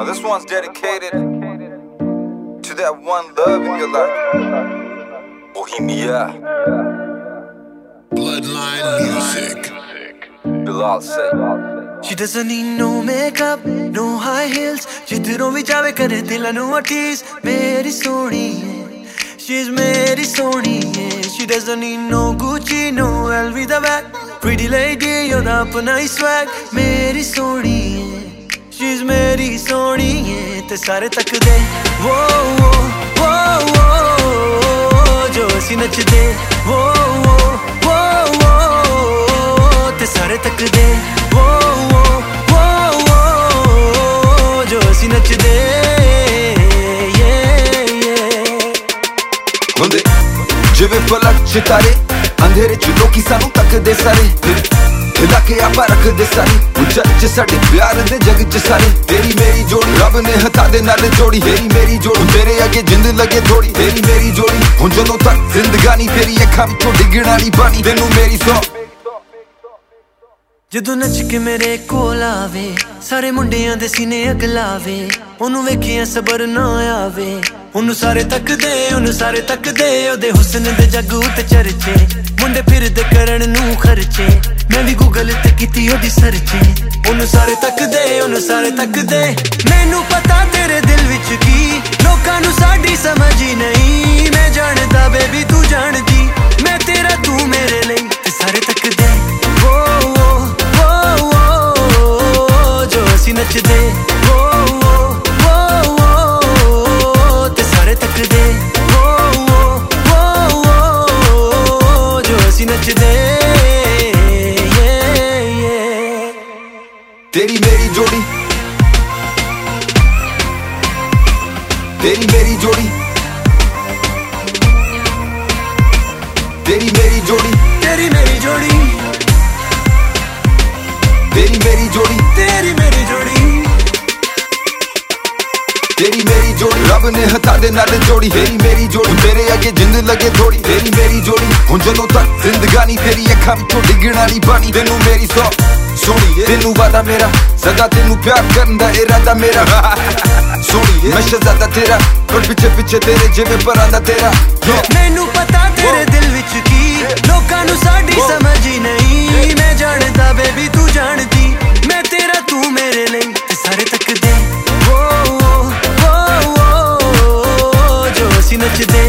Now this one's dedicated to that one love in your life. Bohemia. Bloodline music. Bilal say. She doesn't need no makeup, no high heels ਜਿੱਧਰੋਂ ਵੀ ਜਾਵੇ ਕਰੇ ਦਿਲਾਂ ਨੂੰ ਅਟੀਸ ਮੇਰੀ ਸੋਹਣੀ ਏ She's ਮੇਰੀ ਸੋਹਣੀ ਏ She doesn't need no Gucci, no LV the bag Pretty lady, ਉਹਦਾ ਆਪਣਾ ਹੀ swag ਮੇਰੀ ਸੋਹਣੀ ਏ ਤੇ ਸਾਰੇ ਤੱਕਦੇ ਵੋ ਵੋ ਵੋ ਵੋ ਜੋ ਅਸੀਂ ਨੱਚਦੇ ਵੋ ਵੋ ਵੋ ਵੋ ਤੇ ਸਾਰੇ ਤੱਕਦੇ ਵੋ ਵੋ ਵੋ ਵੋ ਜੋ ਅਸੀਂ ਨੱਚਦੇ yeah, yeah. ਹੁੰਦੇ ਜਿਵੇਂ ਪਲਕ ਸਿਤਾਰੇ ਅੰਧੇਰੇ ਚ ਲੋਕੀ ਸਾਨੂੰ ਤੱਕਦੇ ਸਾਰੇ ਹਿਲਾ ਕੇ ਆਪਾਂ ਰੱਖਦੇ ਸਾਰੇ। ਉੱਚਾ ਚ ਸਾਡੇ ਪਿਆਰ ਦੇ ਜਗ ਚ ਸਾਰੇ। ਤੇਰੀ ਮੇਰੀ ਜੋੜੀ ਰੱਬ ਨੇ ਹੱਥਾਂ ਦੇ ਨਾਲ ਜੋੜੀ। ਤੇਰੀ ਮੇਰੀ ਜੋੜੀ ਤੇਰੇ ਅੱਗੇ ਜਿੰਦ ਲੱਗੇ ਥੋੜੀ। ਤੇਰੀ ਮੇਰੀ ਜੋੜੀ, ਹੁਣ ਜਦੋਂ ਤੱਕ ਜ਼ਿੰਦਗਾਨੀ ਤੇਰੀ ਅੱਖਾਂ ਵਿੱਚੋਂ ਡਿੱਗਣ ਵਾਲੀ ਬਾਣੀ, ਤੈਨੂੰ ਮੇਰੀ ਸੌ। ਜਦੋਂ ਨੱਚ ਕੇ ਮੇਰੇ ਕੋਲ ਆਵੇ, ਸਾਰੇ ਮੁੰਡਿਆਂ ਦੇ ਸੀਨੇ ਅਗਲਾਵੇ, ਉਹਨੂੰ ਵੇਖਿਆ ਸਬਰ ਨਾ ਆਵੇ। ਉਹਨੂੰ ਸਾਰੇ ਤੱਕਦੇ ਉਹਨੂੰ ਸਾਰੇ ਤੱਕਦੇ, ਉਹਦੇ ਹੁਸਨ ਦੇ ਜੱਗ ਉੱਤੇ ਚਰਚੇ। ਮੁੰਡੇ ਫਿਰਦੇ ਕਰਨ ਨੂੰ ਖਰਚੇ। ਮੈਂ ਵੀ ਗੂਗਲ ਤੇ ਕੀਤੀ ਉਹਦੀ ਸਰਚੇ ਉਹਨੂੰ ਸਾਰੇ ਤੱਕਦੇ ਉਹਨੂੰ ਸਾਰੇ ਤੱਕਦੇ। ਮੈਨੂੰ ਪਤਾ ਤੇਰੇ ਦਿਲ ਵਿੱਚ ਕੀ। ਲੋਕਾਂ ਨੂੰ ਸਾਡੀ ਸਮਝ ਹੀ ਨਹੀਂ। ਮੈਂ ਜਾਣਦਾ ਬੇਬੀ ਤੂੰ ਜਾਣਦੀ। ਮੈਂ ਤੇਰਾ ਤੂੰ ਮੇਰੇ ਲਈ ਨੱਚਦੇ. ਤੇਰੀ ਮੇਰੀ ਜੋੜੀ ਤੇਰੀ ਮੇਰੀ ਜੋੜੀ ਤੇਰੀ ਮੇਰੀ ਜੋੜੀ ਤੇਰੀ ਮੇਰੀ ਜੋੜੀ ਤੇਰੀ ਮੇਰੀ ਜੋੜੀ ਦੇ ਨਾਲ ਜੋੜੀ। ਤੇਰੀ ਮੇਰੀ ਜੋੜੀ ਤੇਰੇ ਅੱਗੇ ਜਿੰਦ ਲੱਗੇ ਥੋੜੀ ਤੇਰੀ ਮੇਰੀ ਜੋੜੀ ਹੁਣ ਜਦੋਂ ਤੱਕ ਜ਼ਿੰਦਗਾਨੀ ਤੇਰੀ ਅੱਖਾਂ ਵਿੱਚੋਂ ਡਿੱਗਣ ਵਾਲੀ ਬਾਣੀ ਤੈਨੂੰ ਮੇਰੀ ਸੌ ਸੋਹਣੀ ਏ ਤੈਨੂੰ ਵਾਦਾ ਮੇਰਾ ਸਦਾ ਤੈਨੂੰ ਪਿਆਰ ਕਰਨ ਦਾ ਇਰਾਦਾ ਮੇਰਾ। ਸੋਹਣੀ ਏ ਮੈਂ ਸ਼ਹਜ਼ਾਦਾ ਤੇਰਾ ਪਰ ਪਿੱਛੇ ਪਿੱਛੇ ਤੇਰੇ ਜਿਵੇਂ ਪਰਾਂ ਦਾ ਤੇਰਾ. ਮੈਨੂੰ ਪਤਾ ਤੇਰੇ ਦਿਲ ਵਿੱਚ ਕੀ ਲੋਕਾਂ ਨੂੰ ਸਾਡੀ ਸਮਝ ਹੀ नचदे